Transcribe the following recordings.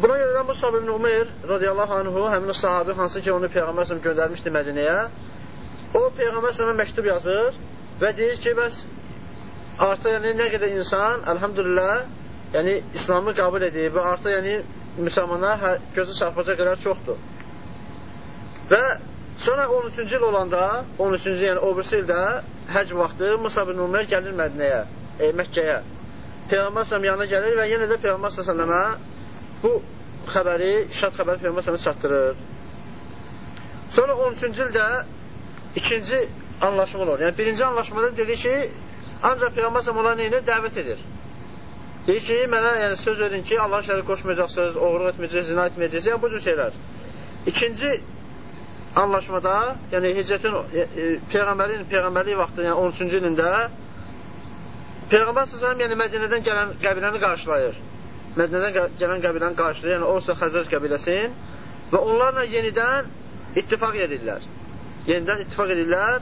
Buna görə də Musab ibn Umeyr radiyallahu anhu, həmin sahabi hansı ki, onu Peyğəmbər səhəm göndərmişdi Mədinəyə, o Peyğəmbər səhəmə məktub yazır və deyir ki, bəs artıq yəni, nə qədər insan, əlhamdülillah, yəni İslamı qəbul edib və artıq yəni müsəlmanlar hə, gözü çarpacaq qədər çoxdur. Və sonra 13-cü il olanda, 13-cü, yəni o birisi ildə həc vaxtı Musa bin Umeyr gəlir Mədinəyə, e, Məkkəyə. Peyğəmbər səhəm yanına gəlir və yenə də Peyğəmbər səhəmə bu xəbəri, şad xəbəri Peyğəmbər səhəmə çatdırır. Sonra 13-cü ildə ikinci anlaşma olur. Yəni birinci anlaşmada dedi ki, ancaq Peyğəmbər səhəm ona neyini dəvət edir. Deyir ki, mənə yəni, söz verin ki, Allah şərik qoşmayacaqsınız, oğruq etməyəcəksiniz, zina etməyəcəksiniz, yəni bu cür şeylər. İkinci anlaşmada, yəni hicrətin, e, e, Peyğəmbərin Peyğəmbərlik vaxtı, yəni 13-cü ilində Peyğəmbər səsələm yəni Mədinədən gələn qəbiləni qarşılayır. Mədinədən gələn qəbiləni qarşılayır, yəni olsa Xəzəz qəbiləsin və onlarla yenidən ittifaq edirlər. Yenidən ittifaq edirlər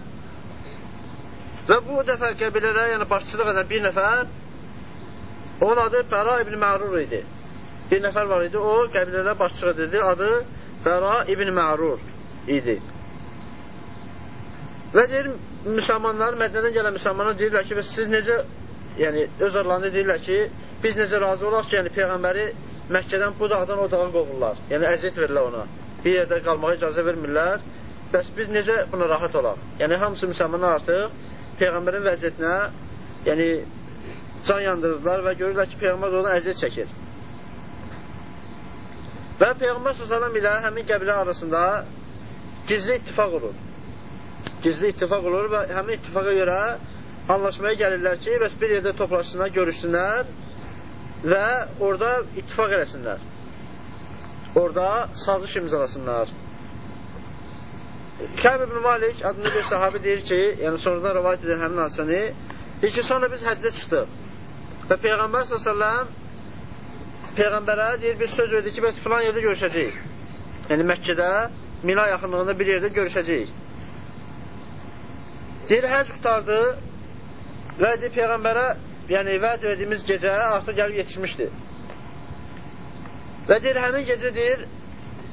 və bu dəfə qəbilələrə, yəni başçılıq edən bir nəfər Onun adı Bəra ibn Mərur idi. Bir nəfər var idi, o qəbilələrə başçıq edirdi. Adı Bəra ibn Mərur idi. Və deyir, müsəlmanlar, Mədnədən gələn müsəlmanlar deyirlər ki, və siz necə, yəni öz aralarında deyirlər ki, biz necə razı olaq ki, yəni Peyğəmbəri Məkkədən bu dağdan o dağa qovurlar. Yəni əziyyət verirlər ona. Bir yerdə qalmağa icazə vermirlər. Bəs biz necə buna rahat olaq? Yəni hamısı müsəlmanlar artıq Peyğəmbərin vəziyyətinə, yəni can yandırırlar və görürlər ki, Peyğəmbər ona əziyyət çəkir. Və Peyğəmbər s.ə.v ilə həmin qəbilə arasında gizli ittifaq olur. Gizli ittifaq olur və həmin ittifaqa görə anlaşmaya gəlirlər ki, bəs bir yerdə toplaşsınlar, görüşsünlər və orada ittifaq eləsinlər. Orada sazış imzalasınlar. Kəb ibn Malik adında bir sahabi deyir ki, yəni sonradan rəvayət edən həmin hadisəni, deyir ki, sonra biz həccə çıxdıq. Və Peyğəmbər s.ə.v Peyğəmbərə deyir, bir söz verdi ki, bəs filan yerdə görüşəcəyik. Yəni Məkkədə, Mina yaxınlığında bir yerdə görüşəcəyik. Deyir, həc qutardı və deyir, Peyğəmbərə yəni vəd verdiyimiz gecə artıq gəlib yetişmişdi. Və deyir, həmin gecə deyir,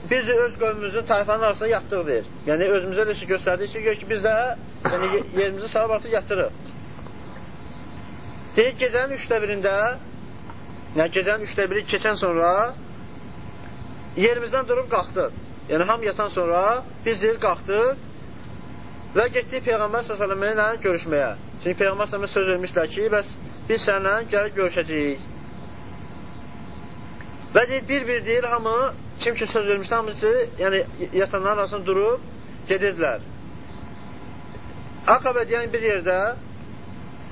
biz öz qövmümüzün tayfanın arasında yatdıq deyir. Yəni özümüzə də göstərdik ki, gör ki, biz də yəni, yerimizi salıb artıq yatdırıq. Deyir, gecənin üçdə birində, yəni gecənin üçdə biri keçən sonra yerimizdən durub qalxdıq. Yəni, ham yatan sonra biz deyir, qalxdıq və getdik Peyğəmbər s.ə.v ilə görüşməyə. Çünki Peyğəmbər s.ə.v söz vermişlər ki, bəs biz sənlə gəlib görüşəcəyik. Və deyir, bir-bir deyir, hamı, kim ki söz vermişdi, hamısı, yəni yatanların arasında durub gedirdilər. Aqabə deyən bir yerdə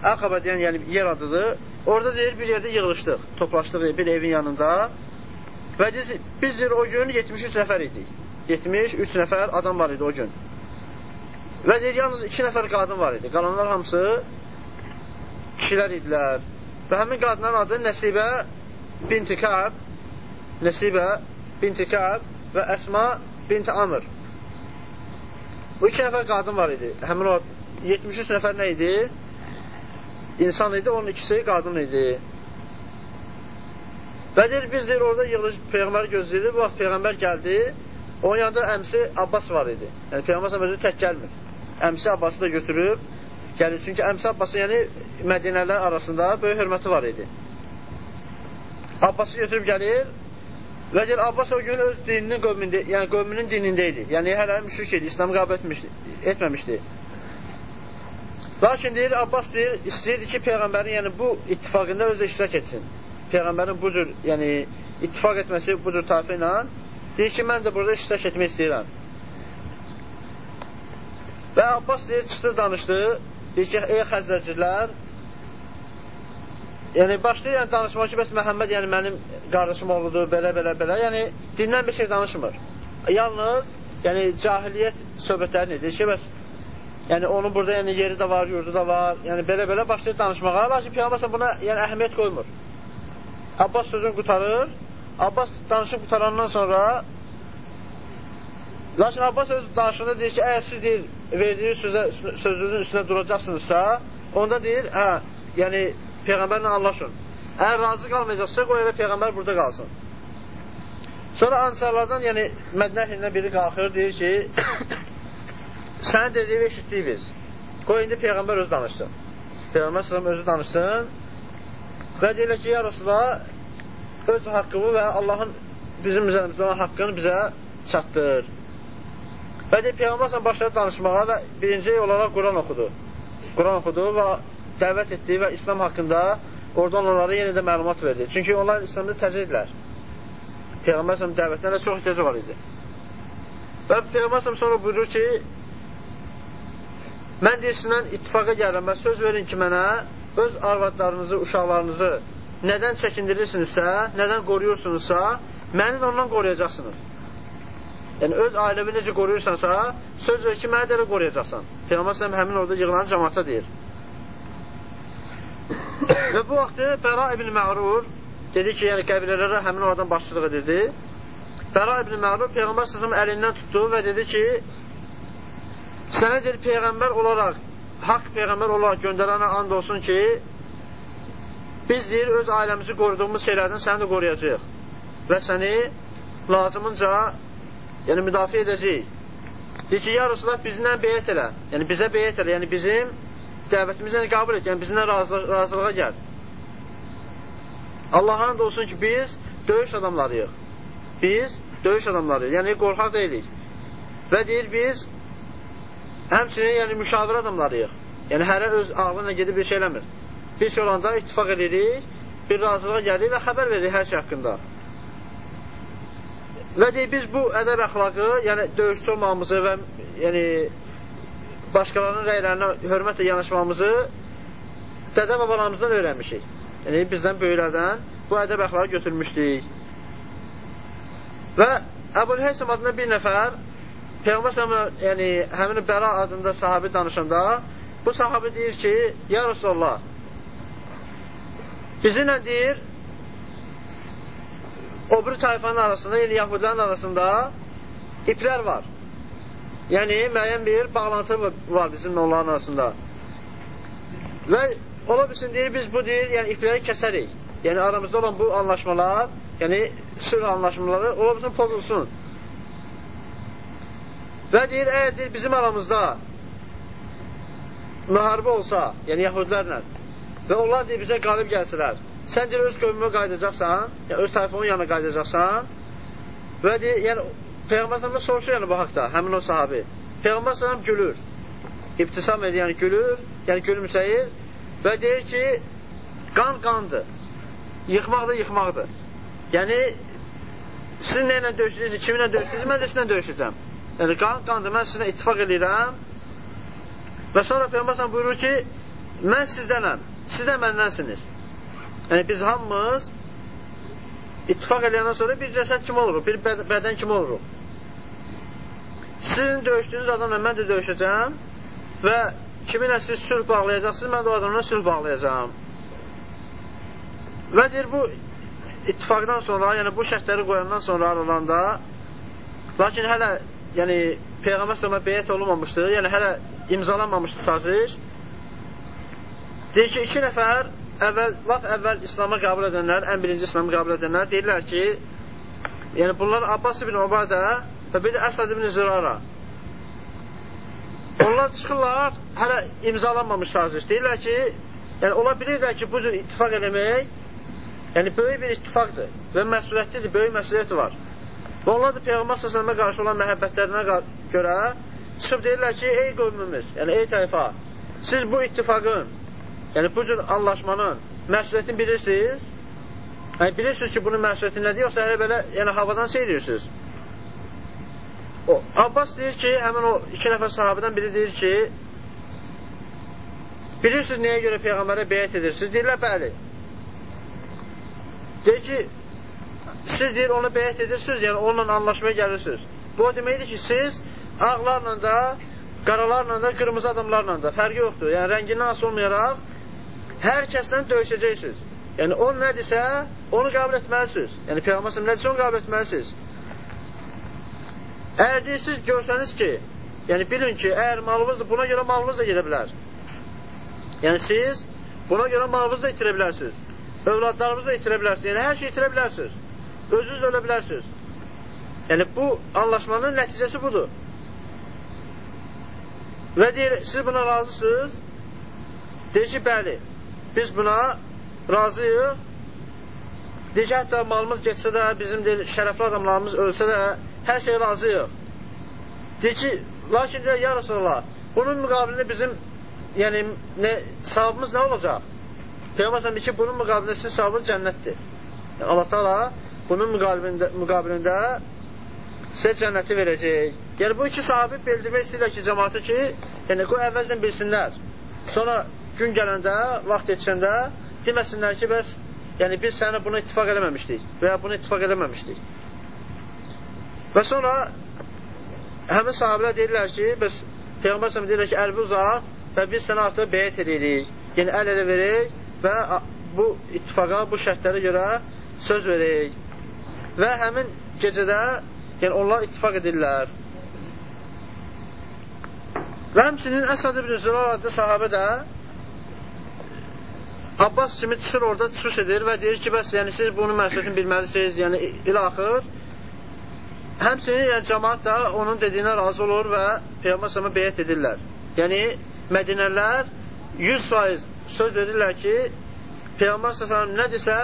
Əqaba deyən yəni yer adıdır. Orada deyir bir yerdə yığılışdıq, toplaşdıq bir evin yanında. Və biz, biz deyir, o gün 73 nəfər idik. 73 nəfər adam var idi o gün. Və deyir, yalnız 2 nəfər qadın var idi. Qalanlar hamısı kişilər idilər. Və həmin qadınların adı Nəsibə binti Kəb, Nəsibə binti Kəb və Əsma binti Amr. Bu iki nəfər qadın var idi. Həmin o 73 nəfər nə idi? insan idi, onun ikisi qadın idi. Və deyir, biz deyir, orada yığılış Peyğəmbəri gözləyirdi. Bu vaxt Peyğəmbər gəldi, onun yanında əmsi Abbas var idi. Yəni, Peyğəmbər özü tək gəlmir. Əmsi Abbası da götürüb gəlir. Çünki əmsi Abbası, yəni Mədinələr arasında böyük hörməti var idi. Abbası götürüb gəlir və deyir, Abbas o gün öz dininin qövmündə, yəni qövmünün dinində idi. Yəni, hələ müşrik idi, İslamı qəbul etməmişdi. Lakin deyir, Abbas deyir, istəyirdi ki, Peyğəmbərin yəni, bu ittifaqında özü iştirak etsin. Peyğəmbərin bu cür yəni, ittifaq etməsi bu cür tarifə ilə deyir ki, mən də burada iştirak etmək istəyirəm. Və Abbas deyir, çıxdı, danışdı. Deyir ki, ey xəzrəcilər, yəni başlayır yəni, danışmaq ki, bəs Məhəmməd yəni mənim qardaşım oğludur, belə, belə, belə. Yəni, dindən bir şey danışmır. Yalnız, yəni, cahiliyyət söhbətlərini deyir ki, bəs Yəni onun burada yəni yeri də var, yurdu da var. Yəni belə-belə başlayır danışmağa. Lakin Peyğəmbər buna yəni əhəmiyyət qoymur. Abbas sözünü qutarır. Abbas danışıb qutarandan sonra Lakin Abbas öz danışığında deyir ki, əgər siz deyir, verdiyi sözə, sözünüzün üstünə duracaqsınızsa, onda deyir, hə, yəni Peyğəmbərlə anlaşın. Əgər razı qalmayacaqsa, qoy elə Peyğəmbər burada qalsın. Sonra ansarlardan, yəni Mədinə əhlindən biri qalxır, deyir ki, sənə dediyi eşitdik biz. Qoy indi Peyğəmbər özü danışsın. Peyğəmbər sələm özü danışsın və deyirlər ki, ya Rasulullah, öz haqqımı və Allahın bizim üzərimizdə olan haqqını bizə çatdır. Və deyir, Peyğəmbər sələm başladı danışmağa və birinci olaraq Quran oxudu. Quran oxudu və dəvət etdi və İslam haqqında oradan onlara yenə də məlumat verdi. Çünki onlar İslamda təzə idilər. Peyğəmbər səhəm dəvətlərə çox ehtiyacı var idi. Və Peyğəmbər səhəm sonra buyurur ki, mən deyir, sizinlə ittifaqa gəlirəm və söz verin ki, mənə öz arvadlarınızı, uşaqlarınızı nədən çəkindirirsinizsə, nədən qoruyursunuzsa, məni də ondan qoruyacaqsınız. Yəni, öz ailəvi necə qoruyursansa, söz ver ki, məni də elə qoruyacaqsan. Peyğəmbər səhəm həmin orada yığılan cəmaata deyir. Və bu vaxtı Bəra ibn Məğrur dedi ki, yəni qəbilələrə həmin oradan başçılıq edirdi. Bəra ibn Mərur Peyğəmbər səsəm əlindən tutdu və dedi ki, sənə deyir, Peyğəmbər olaraq, haqq Peyğəmbər olaraq göndərənə and olsun ki, biz deyir, öz ailəmizi qoruduğumuz şeylərdən səni də qoruyacaq və səni lazımınca yəni müdafiə edəcəyik. Deyir ki, ya Rasulullah bizlə beyət elə, yəni bizə beyət elə, yəni bizim dəvətimizə qəbul et, yəni bizlə razılığa, gəl. Allah'a and olsun ki, biz döyüş adamlarıyıq. Biz döyüş adamlarıyıq. Yəni, qorxaq deyilik. Və deyir, biz həmçinin yəni, müşavirə adamlarıyıq. Yəni, hərə öz ağlına gedib bir şey eləmir. Şey olanda ittifak edirik, bir razılığa gəlirik və xəbər veririk hər şey haqqında. Və deyir, biz bu ədəb əxlaqı, yəni döyüşçü olmamızı və yəni, başqalarının rəylərinə hörmətlə yanaşmamızı dədə babalarımızdan öyrənmişik. Yəni, bizdən böyüklərdən bu ədəb əxlağı götürmüşdük. Və Əbul Heysəm adında bir nəfər Peyğəmbər səhəmə, yəni həmin Bəra adında sahabi danışanda bu sahabi deyir ki, Ya Rasulullah bizimlə deyir o bir tayfanın arasında, yəni Yahudilərin arasında iplər var. Yəni, müəyyən bir bağlantı var bizimlə onların arasında. Və Ola bilsin, deyir, biz bu deyir, yəni ipləri kəsərik. Yəni aramızda olan bu anlaşmalar, yəni sülh anlaşmaları ola bilsin pozulsun. Və deyir, əgər deyir, bizim aramızda müharibə olsa, yəni yahudilərlə və onlar deyir, bizə qalib gəlsələr, sən deyir, öz qövmümə qaydacaqsan, yəni öz tayfonun yanına qaydacaqsan və deyir, yəni Peyğəmbər sələm soruşur yəni bu haqda, həmin o sahabi. Peyğəmbər sələm gülür. İbtisam edir, yəni gülür, yəni gülümsəyir Və deyir ki, qan qandır. Yıxmaq da yıxmaqdır. Yəni, siz nə ilə döyüşürsünüz, kiminlə döyüşürsünüz, mən də sizinlə döyüşəcəm. Yəni, qan qandır, mən sizinlə ittifak edirəm. Və sonra Peyğəmbər buyurur ki, mən sizdənəm, siz də məndənsiniz. Yəni, biz hamımız ittifak edəndən sonra bir cəsəd kimi oluruq, bir bəd bədən kimi oluruq. Sizin döyüşdüyünüz adamla mən də döyüşəcəm və kiminlə siz sülh bağlayacaqsınız, mən də o adamla sülh bağlayacağam. Və deyir, bu ittifaqdan sonra, yəni bu şərtləri qoyandan sonra aralanda, lakin hələ yəni, Peyğəmbər sələmə beyət olunmamışdı, yəni hələ imzalanmamışdı saziş. Deyir ki, iki nəfər əvvəl, laf əvvəl İslam'a qəbul edənlər, ən birinci İslam'ı qəbul edənlər deyirlər ki, yəni bunlar Abbas ibn Ubadə və bir də Əsad ibn Zirara. Onlar çıxırlar, hələ imzalanmamış saziş. Deyirlər ki, yəni ola bilirlər ki, bu cür ittifak eləmək, yəni böyük bir ittifaqdır və məsuliyyətlidir, böyük məsuliyyəti var. Və onlar da Peyğəmbər səsələmə qarşı olan məhəbbətlərinə görə çıxıb deyirlər ki, ey qövmümüz, yəni ey tayfa, siz bu ittifaqın, yəni bu cür anlaşmanın məsuliyyətini bilirsiniz, yəni bilirsiniz ki, bunun məsuliyyəti nədir, yoxsa hələ belə yəni, havadan seyirirsiniz. O, Abbas deyir ki, həmin o iki nəfər sahabədən biri deyir ki, bilirsiniz nəyə görə Peyğəmbərə beyət edirsiniz? Deyirlər, bəli. Deyir ki, siz deyir, ona beyət edirsiniz, yəni onunla anlaşmaya gəlirsiniz. Bu o deməkdir ki, siz ağlarla da, qaralarla da, qırmızı adamlarla da fərqi yoxdur. Yəni, rəngindən asıl olmayaraq hər kəslə döyüşəcəksiniz. Yəni, o nədirsə, onu qəbul etməlisiniz. Yəni, Peyğəmbər nədirsə, onu qəbul etməlisiniz. Əgər deyirsiniz, görsəniz ki, yəni bilin ki, əgər malınızdır, buna görə malınız da gedə bilər. Yəni siz buna görə malınızı da itirə bilərsiniz. Övladlarınızı da itirə bilərsiniz. Yəni hər şey itirə bilərsiniz. Özünüz ölə bilərsiniz. Yəni, bu anlaşmanın nəticəsi budur. Və deyir, siz buna razısınız? Deyir ki, bəli, biz buna razıyıq. Deyir ki, hətta malımız geçsə də, bizim deyir, şərəfli adamlarımız ölsə də, hər şey razıyıq. Deyir ki, lakin deyir, ya Rasulallah, bunun müqabilində bizim, yəni, nə, savabımız nə olacaq? Peyğəmbər ki, bunun müqabilində sizin savabınız cənnətdir. Yəni, Allah Taala bunun müqabilində, müqabilində sizə cənnəti verəcək. Yəni, bu iki sahabi bildirmək istəyirlər ki, cəmatı ki, yəni, qoy əvvəldən bilsinlər. Sonra gün gələndə, vaxt yetişəndə deməsinlər ki, bəs yəni, biz səni buna ittifak eləməmişdik və ya bunu ittifak eləməmişdik. Və sonra həmin sahabilər deyirlər ki, bəs Peyğəmbər səhəm deyirlər ki, əlbi uzat və biz sənə artıq beyət edirik. Yəni, əl elə veririk və bu ittifaqa, bu şərtlərə görə söz veririk. Və həmin gecədə yəni onlar ittifak edirlər. Və həmçinin Əsad ibn Zürar adlı sahabə də Abbas kimi çıxır orada çıxış edir və deyir ki, bəs yəni siz bunun məsuliyyətini bilməlisiniz, yəni ilaxır. Həmçinin yəni cəmaat da onun dediyinə razı olur və Peyğəmbər sələmə beyət edirlər. Yəni Mədinələr 100% söz verirlər ki, Peyğəmbər sələm nə desə,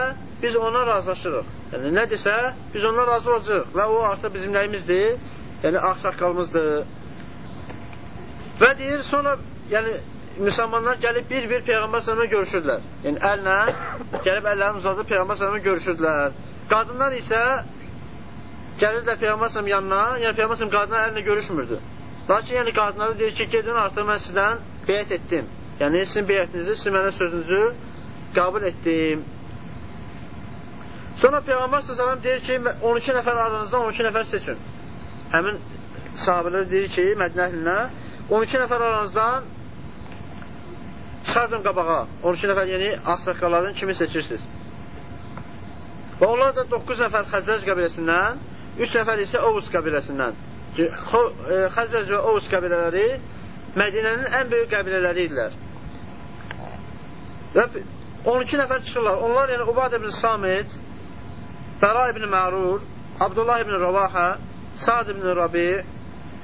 biz ona razılaşırıq. Yəni, nə desə, biz ona razı olacaq və o artıq bizim nəyimizdir? Yəni, ağsaqqalımızdır. Və deyir, sonra, yəni, müsəlmanlar gəlib bir-bir Peyğəmbər sələmə görüşürdülər. Yəni, əllə, gəlib əllərini uzadıb Peyğəmbər sələmə görüşürdülər. Qadınlar isə gəlirdilər Peyğəmbər sələm yanına, yəni Peyğəmbər sələm qadınlar əllə görüşmürdü. Lakin, yəni, qadınlara deyir ki, gedin, artıq mən sizdən beyət etdim. Yəni, sizin beyətinizi, sizin mənə sözünüzü qəbul etdim. Sonra Peyğəmbər s.ə.v deyir ki, 12 nəfər aranızdan 12 nəfər seçin. Həmin sahabələr deyir ki, Mədinə əhlinə 12 nəfər aranızdan çıxardın qabağa. 12 nəfər, yəni ağsaqqalardan kimi seçirsiniz. Və onlar da 9 nəfər Xəzrəc qəbiləsindən, 3 nəfər isə Ovuz qəbiləsindən. E, Xəzrəc və Ovuz qəbilələri Mədinənin ən böyük qəbilələri idilər. Və 12 nəfər çıxırlar. Onlar yəni Ubad ibn Samit, Bəra ibn Mərur, Abdullah ibn Ravaha, Sa'd ibn Rabi,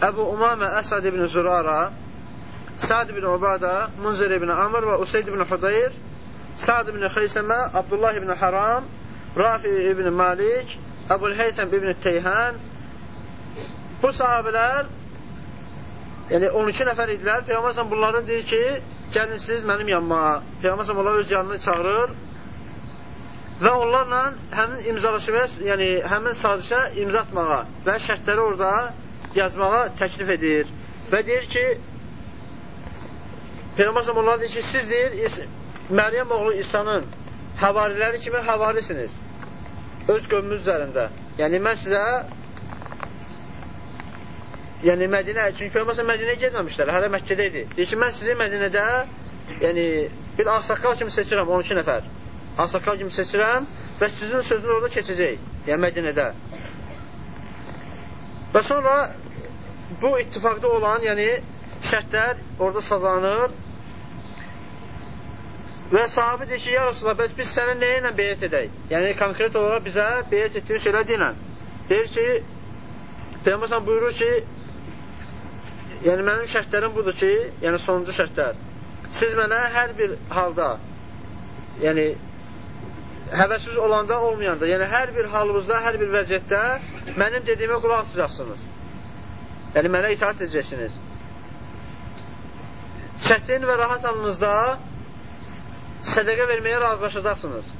Əbu Umamə Əsad ibn Zürara, Sa'd ibn Ubada, Munzir ibn Amr və Useyd ibn Hudayr, Sa'd ibn Xeysəmə, Abdullah ibn Haram, Rafi ibn Malik, Əbul Heytəm ibn Teyhan. Bu sahabələr Yəni 12 nəfər idilər. Peyğəmbər bunlara deyir ki, gəlin siz mənim yanıma. Peyğəmbər onları öz yanına çağırır və onlarla həmin imzalaşmaya, yəni həmin sazişə imza atmağa və şərtləri orada yazmağa təklif edir. Və deyir ki, Peyğəmbər onlara deyir ki, siz deyir, Məryəm oğlu İsa'nın havariləri kimi havarisiniz. Öz qövmünüz üzərində. Yəni mən sizə yəni Mədinə, çünki Peyğəmbər Mədinəyə getməmişlər, hələ Məkkədə idi. Deyir ki, mən sizi Mədinədə yəni bir ağsaqqal kimi seçirəm 12 nəfər. Ağsaqqal kimi seçirəm və sizin sözünüz orada keçəcək, yəni Mədinədə. Və sonra bu ittifaqda olan, yəni şərtlər orada sadalanır və sahabi deyir ki, ya Rasulullah, bəs biz sənə nəyə ilə beyət edək? Yəni, konkret olaraq bizə beyət etdiyin şeylər deyilən. Deyir ki, Peyğəmbər buyurur ki, Yəni mənim şərtlərim budur ki, yəni sonuncu şərtlər. Siz mənə hər bir halda, yəni həvəsiz olanda, olmayanda, yəni hər bir halımızda, hər bir vəziyyətdə mənim dediyimə qulaq asacaqsınız. Yəni mənə itaat edəcəksiniz. Çətin və rahat anınızda sədəqə verməyə razılaşacaqsınız.